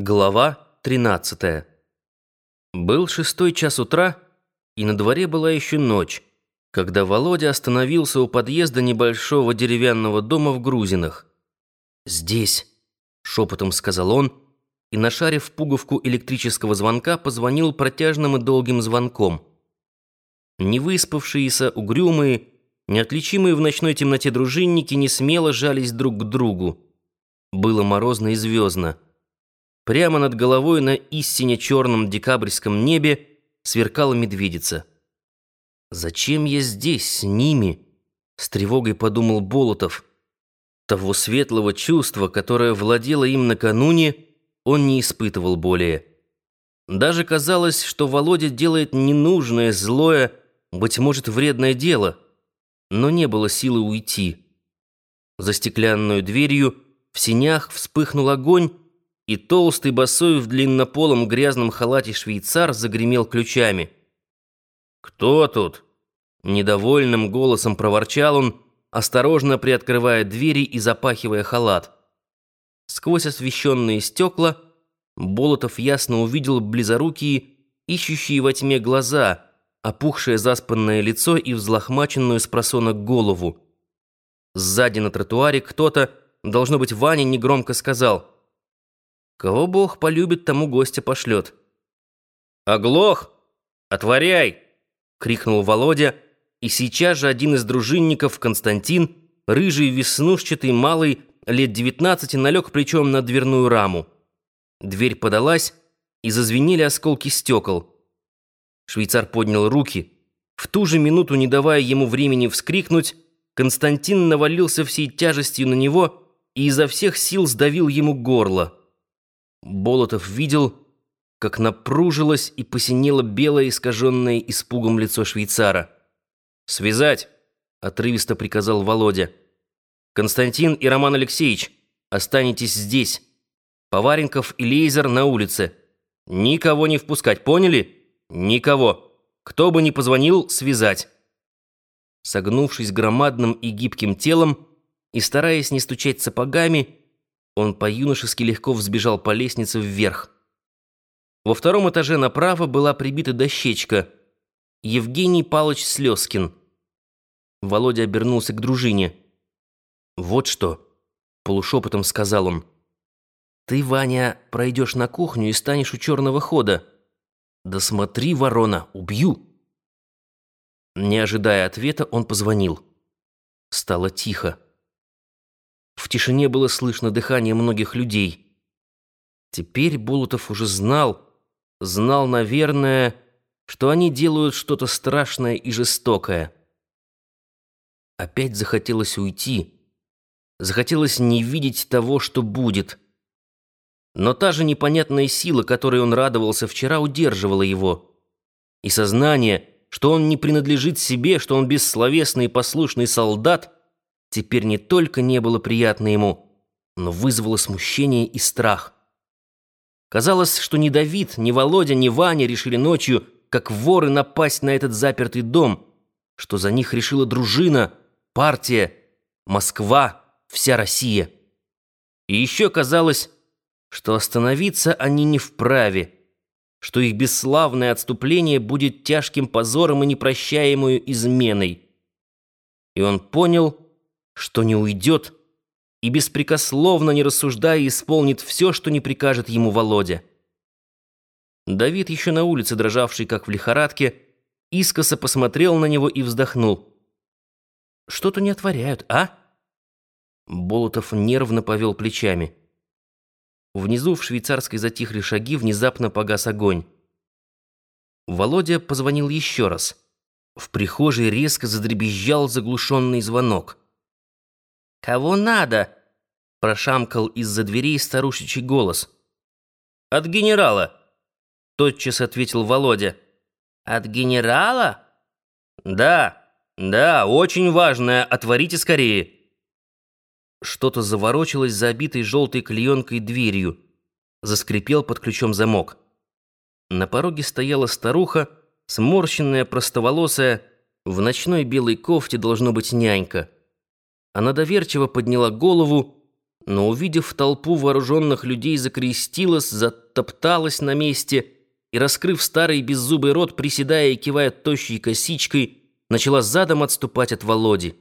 Глава 13. Был шестой час утра, и на дворе была еще ночь, когда Володя остановился у подъезда небольшого деревянного дома в Грузинах. «Здесь», — шепотом сказал он, и, нашарив пуговку электрического звонка, позвонил протяжным и долгим звонком. Невыспавшиеся, угрюмые, неотличимые в ночной темноте дружинники не смело жались друг к другу. Было морозно и звездно. Прямо над головой на истине черном декабрьском небе сверкала медведица. «Зачем я здесь, с ними?» — с тревогой подумал Болотов. Того светлого чувства, которое владело им накануне, он не испытывал более. Даже казалось, что Володя делает ненужное, злое, быть может, вредное дело, но не было силы уйти. За стеклянную дверью в синях вспыхнул огонь, и толстый босой в длиннополом грязном халате швейцар загремел ключами. «Кто тут?» Недовольным голосом проворчал он, осторожно приоткрывая двери и запахивая халат. Сквозь освещенные стекла Болотов ясно увидел близорукие, ищущие во тьме глаза, опухшее заспанное лицо и взлохмаченную с просонок голову. Сзади на тротуаре кто-то, должно быть, Ваня негромко сказал — Кого Бог полюбит, тому гостя пошлет. «Оглох! Отворяй!» — крикнул Володя, и сейчас же один из дружинников, Константин, рыжий, веснушчатый, малый, лет девятнадцати, налег плечом на дверную раму. Дверь подалась, и зазвенели осколки стекол. Швейцар поднял руки. В ту же минуту, не давая ему времени вскрикнуть, Константин навалился всей тяжестью на него и изо всех сил сдавил ему горло. Болотов видел, как напружилось и посинело белое, искаженное испугом лицо швейцара. «Связать!» — отрывисто приказал Володя. «Константин и Роман Алексеевич, останетесь здесь. Поваренков и Лейзер на улице. Никого не впускать, поняли? Никого. Кто бы ни позвонил, связать». Согнувшись громадным и гибким телом и стараясь не стучать сапогами, он по-юношески легко взбежал по лестнице вверх. Во втором этаже направо была прибита дощечка «Евгений Палыч Слезкин». Володя обернулся к дружине. «Вот что», — полушепотом сказал он. «Ты, Ваня, пройдешь на кухню и станешь у черного хода. Да смотри, ворона, убью!» Не ожидая ответа, он позвонил. Стало тихо. В тишине было слышно дыхание многих людей. Теперь Болотов уже знал, знал, наверное, что они делают что-то страшное и жестокое. Опять захотелось уйти. Захотелось не видеть того, что будет. Но та же непонятная сила, которой он радовался вчера, удерживала его. И сознание, что он не принадлежит себе, что он бессловесный и послушный солдат — теперь не только не было приятно ему, но вызвало смущение и страх. Казалось, что ни Давид, ни Володя, ни Ваня решили ночью, как воры, напасть на этот запертый дом, что за них решила дружина, партия, Москва, вся Россия. И еще казалось, что остановиться они не вправе, что их бесславное отступление будет тяжким позором и непрощаемую изменой. И он понял, что не уйдет и беспрекословно, не рассуждая, исполнит все, что не прикажет ему Володя. Давид, еще на улице, дрожавший как в лихорадке, искоса посмотрел на него и вздохнул. «Что-то не отворяют, а?» Болотов нервно повел плечами. Внизу в швейцарской затихли шаги, внезапно погас огонь. Володя позвонил еще раз. В прихожей резко задребезжал заглушенный звонок. «Кого надо?» — прошамкал из-за дверей старушечий голос. «От генерала», — тотчас ответил Володя. «От генерала?» «Да, да, очень важное, отворите скорее». Что-то заворочилось за обитой желтой клеенкой дверью. Заскрипел под ключом замок. На пороге стояла старуха, сморщенная, простоволосая, в ночной белой кофте должно быть нянька. Она доверчиво подняла голову, но, увидев толпу вооруженных людей, закрестилась, затопталась на месте и, раскрыв старый беззубый рот, приседая и кивая тощей косичкой, начала задом отступать от Володи.